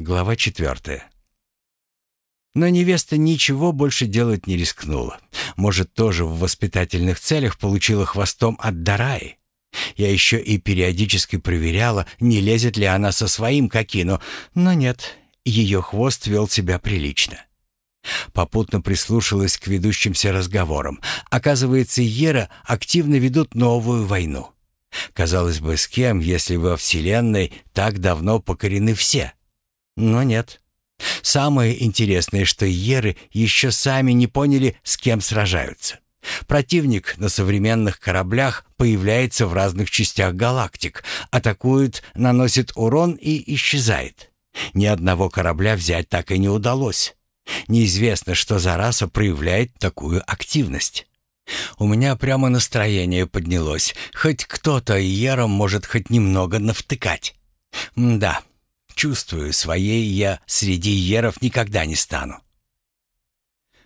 Глава четвертая. Но невеста ничего больше делать не рискнула. Может, тоже в воспитательных целях получила хвостом от Дараи. Я еще и периодически проверяла, не лезет ли она со своим кокину, но нет, ее хвост вел себя прилично. Попутно прислушалась к ведущимся разговорам. Оказывается, Ера активно ведут новую войну. Казалось бы, с кем, если во Вселенной так давно покорены все? Но нет. Самое интересное, что Еры еще сами не поняли, с кем сражаются. Противник на современных кораблях появляется в разных частях галактик, атакует, наносит урон и исчезает. Ни одного корабля взять так и не удалось. Неизвестно, что за раса проявляет такую активность. У меня прямо настроение поднялось. Хоть кто-то Ером может хоть немного навтыкать. М да, чувствую, своей я среди Еров никогда не стану.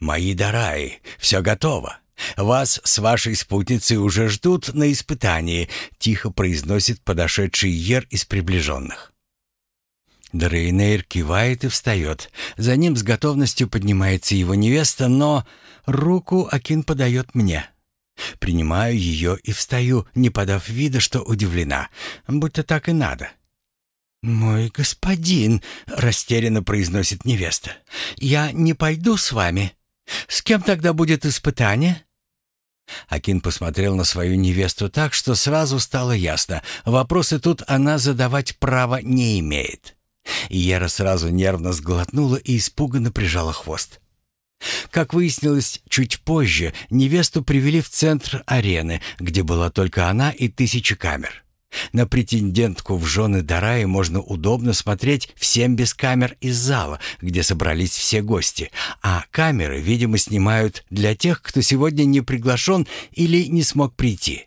«Мои дараи, все готово. Вас с вашей спутницей уже ждут на испытании», — тихо произносит подошедший Ер из приближенных. Дрейнейр кивает и встает. За ним с готовностью поднимается его невеста, но руку Акин подает мне. Принимаю ее и встаю, не подав вида, что удивлена, будто так и надо. «Мой господин», — растерянно произносит невеста, — «я не пойду с вами. С кем тогда будет испытание?» Акин посмотрел на свою невесту так, что сразу стало ясно, вопросы тут она задавать права не имеет. Ера сразу нервно сглотнула и испуганно прижала хвост. Как выяснилось чуть позже, невесту привели в центр арены, где была только она и тысячи камер. На претендентку в жены Дараи можно удобно смотреть всем без камер из зала, где собрались все гости, а камеры, видимо, снимают для тех, кто сегодня не приглашен или не смог прийти.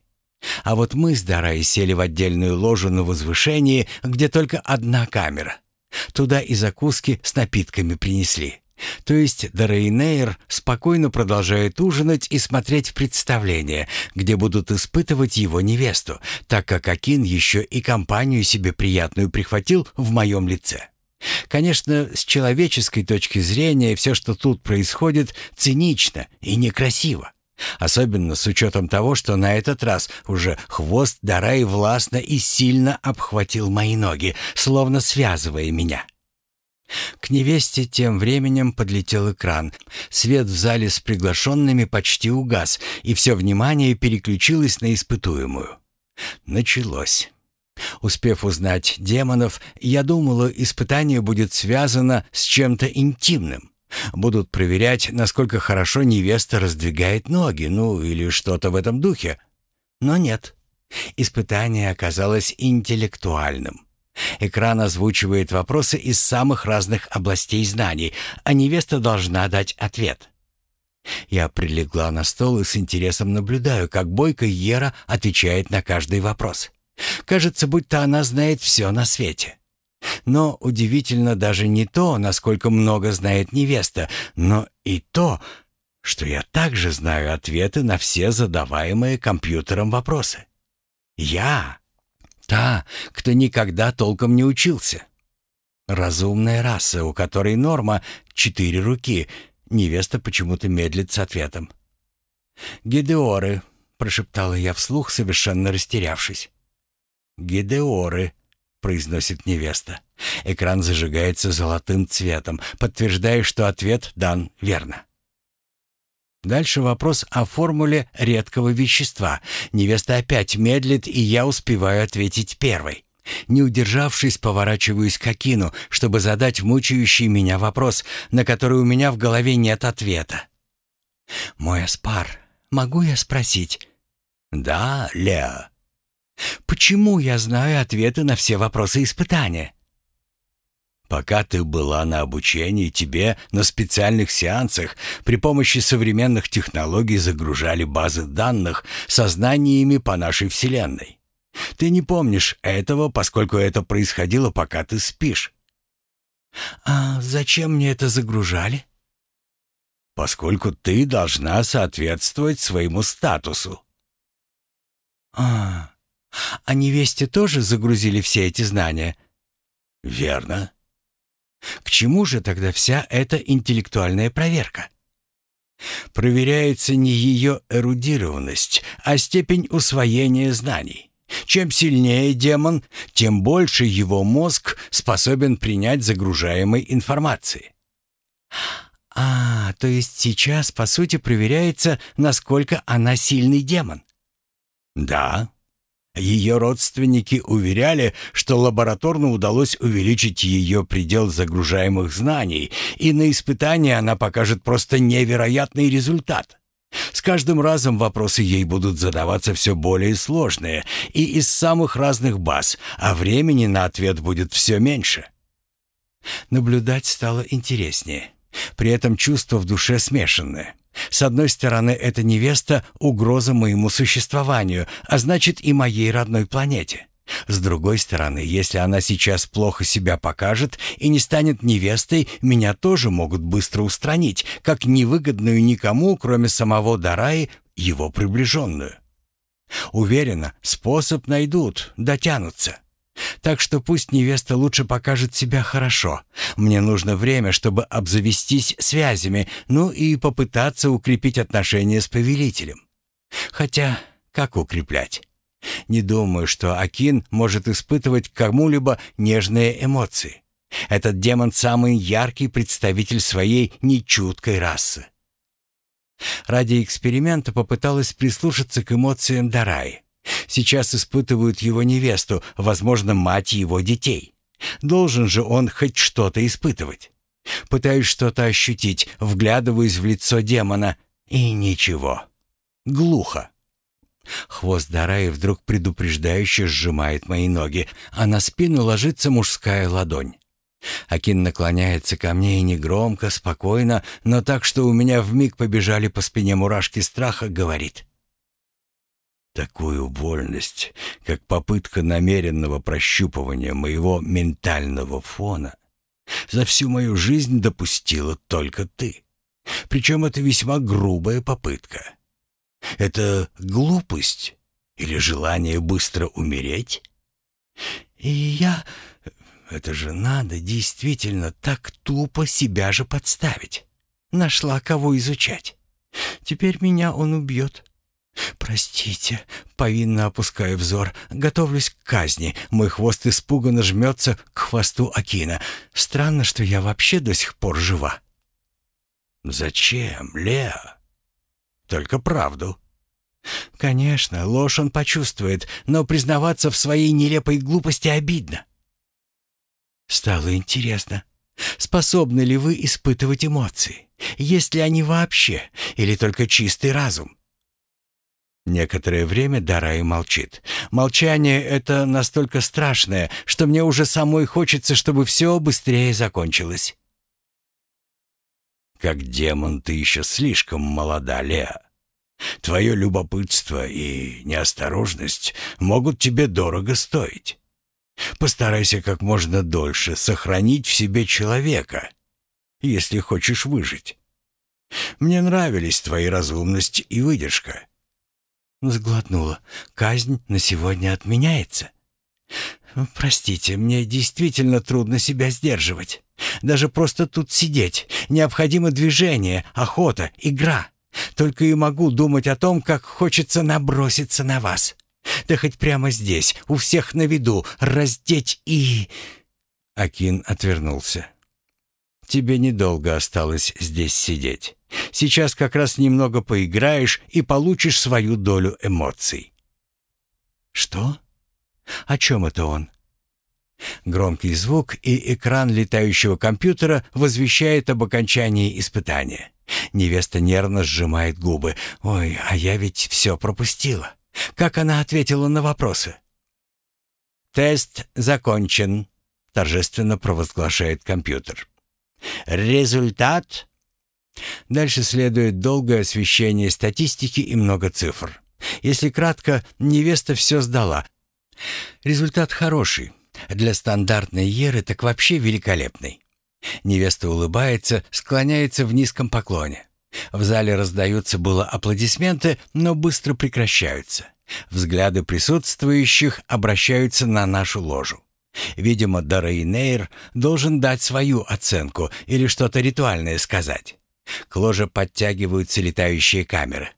А вот мы с Дараей сели в отдельную ложу на возвышении, где только одна камера — Туда и закуски с напитками принесли. То есть Дорейнейр спокойно продолжает ужинать и смотреть представление, где будут испытывать его невесту, так как Акин еще и компанию себе приятную прихватил в моем лице. Конечно, с человеческой точки зрения все, что тут происходит, цинично и некрасиво. Особенно с учетом того, что на этот раз уже хвост Дарай властно и сильно обхватил мои ноги, словно связывая меня. К невесте тем временем подлетел экран. Свет в зале с приглашенными почти угас, и все внимание переключилось на испытуемую. Началось. Успев узнать демонов, я думала, испытание будет связано с чем-то интимным. Будут проверять, насколько хорошо невеста раздвигает ноги, ну или что-то в этом духе. Но нет. Испытание оказалось интеллектуальным. Экран озвучивает вопросы из самых разных областей знаний, а невеста должна дать ответ. Я прилегла на стол и с интересом наблюдаю, как бойко Ера отвечает на каждый вопрос. Кажется, будто она знает все на свете. Но удивительно даже не то, насколько много знает невеста, но и то, что я также знаю ответы на все задаваемые компьютером вопросы. Я та, кто никогда толком не учился. Разумная раса, у которой норма четыре руки. Невеста почему-то медлит с ответом. «Гидеоры», — прошептала я вслух, совершенно растерявшись. «Гидеоры», — произносит невеста. Экран зажигается золотым цветом, подтверждая, что ответ дан верно. Дальше вопрос о формуле редкого вещества. Невеста опять медлит, и я успеваю ответить первой. Не удержавшись, поворачиваюсь к Акину, чтобы задать мучающий меня вопрос, на который у меня в голове нет ответа. «Мой Аспар, могу я спросить?» «Да, Леа», Почему я знаю ответы на все вопросы испытания? Пока ты была на обучении, тебе на специальных сеансах при помощи современных технологий загружали базы данных со знаниями по нашей Вселенной. Ты не помнишь этого, поскольку это происходило, пока ты спишь. А зачем мне это загружали? Поскольку ты должна соответствовать своему статусу. А, а невесте тоже загрузили все эти знания? Верно. К чему же тогда вся эта интеллектуальная проверка? Проверяется не ее эрудированность, а степень усвоения знаний. Чем сильнее демон, тем больше его мозг способен принять загружаемой информации. А, то есть сейчас, по сути, проверяется, насколько она сильный демон. Да, ее родственники уверяли, что лабораторно удалось увеличить ее предел загружаемых знаний, и на испытании она покажет просто невероятный результат. С каждым разом вопросы ей будут задаваться все более сложные и из самых разных баз, а времени на ответ будет все меньше. Наблюдать стало интереснее. При этом чувства в душе смешанные. С одной стороны, эта невеста — угроза моему существованию, а значит и моей родной планете. С другой стороны, если она сейчас плохо себя покажет и не станет невестой, меня тоже могут быстро устранить, как невыгодную никому, кроме самого Дараи, его приближенную. Уверена, способ найдут, дотянутся. Так что пусть невеста лучше покажет себя хорошо. Мне нужно время, чтобы обзавестись связями, ну и попытаться укрепить отношения с повелителем. Хотя, как укреплять? Не думаю, что Акин может испытывать кому-либо нежные эмоции. Этот демон самый яркий представитель своей нечуткой расы. Ради эксперимента попыталась прислушаться к эмоциям Дараи. Сейчас испытывают его невесту, возможно, мать его детей. Должен же он хоть что-то испытывать. Пытаюсь что-то ощутить, вглядываюсь в лицо демона, и ничего. Глухо. Хвост Дараи вдруг предупреждающе сжимает мои ноги, а на спину ложится мужская ладонь. Акин наклоняется ко мне и негромко, спокойно, но так, что у меня вмиг побежали по спине мурашки страха, говорит. Такую вольность, как попытка намеренного прощупывания моего ментального фона, за всю мою жизнь допустила только ты. Причем это весьма грубая попытка. Это глупость или желание быстро умереть? И я... Это же надо действительно так тупо себя же подставить. Нашла кого изучать. Теперь меня он убьет. «Простите», — повинно опуская взор, — «готовлюсь к казни. Мой хвост испуганно жмется к хвосту Акина. Странно, что я вообще до сих пор жива». «Зачем, Леа? Только правду». «Конечно, ложь он почувствует, но признаваться в своей нелепой глупости обидно». Стало интересно, способны ли вы испытывать эмоции? Есть ли они вообще, или только чистый разум? Некоторое время Дарай молчит. Молчание это настолько страшное, что мне уже самой хочется, чтобы все быстрее закончилось. Как демон ты еще слишком молода, Леа. Твое любопытство и неосторожность могут тебе дорого стоить. Постарайся как можно дольше сохранить в себе человека, если хочешь выжить. Мне нравились твои разумность и выдержка. Сглотнула. «Казнь на сегодня отменяется?» «Простите, мне действительно трудно себя сдерживать. Даже просто тут сидеть. Необходимо движение, охота, игра. Только и могу думать о том, как хочется наброситься на вас. Да хоть прямо здесь, у всех на виду, раздеть и...» Акин отвернулся. «Тебе недолго осталось здесь сидеть. Сейчас как раз немного поиграешь и получишь свою долю эмоций». «Что? О чем это он?» Громкий звук и экран летающего компьютера возвещает об окончании испытания. Невеста нервно сжимает губы. «Ой, а я ведь все пропустила. Как она ответила на вопросы?» «Тест закончен», — торжественно провозглашает компьютер. «Результат Дальше следует долгое освещение статистики и много цифр. Если кратко, невеста все сдала. Результат хороший. Для стандартной Еры так вообще великолепный. Невеста улыбается, склоняется в низком поклоне. В зале раздаются было аплодисменты, но быстро прекращаются. Взгляды присутствующих обращаются на нашу ложу. Видимо, Дарейнейр должен дать свою оценку или что-то ритуальное сказать. К ложе подтягиваются летающие камеры.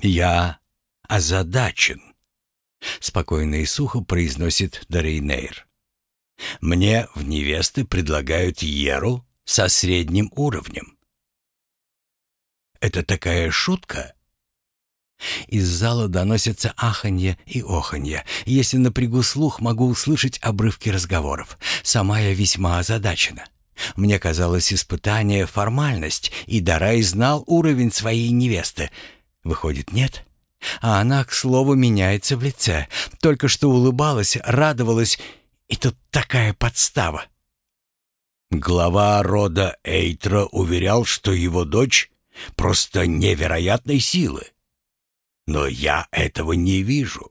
«Я озадачен», — спокойно и сухо произносит Дарейнейр. «Мне в невесты предлагают Еру со средним уровнем». «Это такая шутка?» Из зала доносятся аханье и оханье. Если напрягу слух, могу услышать обрывки разговоров. Сама я весьма озадачена. Мне казалось, испытание — формальность, и Дарай знал уровень своей невесты. Выходит, нет? А она, к слову, меняется в лице. Только что улыбалась, радовалась, и тут такая подстава. Глава рода Эйтра уверял, что его дочь просто невероятной силы. Но я этого не вижу.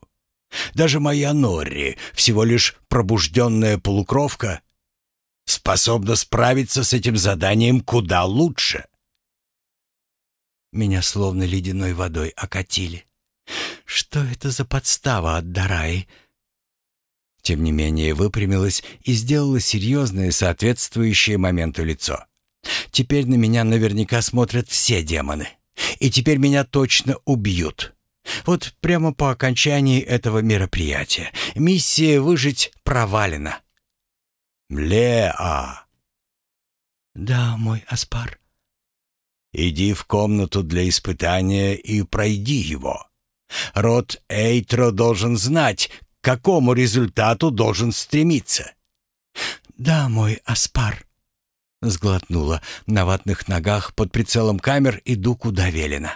Даже моя Норри, всего лишь пробужденная полукровка, способна справиться с этим заданием куда лучше. Меня словно ледяной водой окатили. Что это за подстава от Дараи? Тем не менее выпрямилась и сделала серьезное, соответствующее моменту лицо. Теперь на меня наверняка смотрят все демоны. И теперь меня точно убьют. Вот прямо по окончании этого мероприятия. Миссия выжить провалена. Леа. Да, мой Аспар. Иди в комнату для испытания и пройди его. Род Эйтро должен знать, к какому результату должен стремиться. Да, мой Аспар. Сглотнула на ватных ногах под прицелом камер иду куда велено.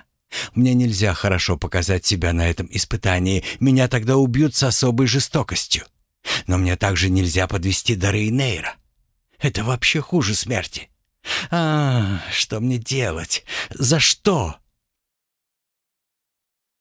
Мне нельзя хорошо показать себя на этом испытании, меня тогда убьют с особой жестокостью. Но мне также нельзя подвести до Рейнейра. Это вообще хуже смерти. А, что мне делать? За что?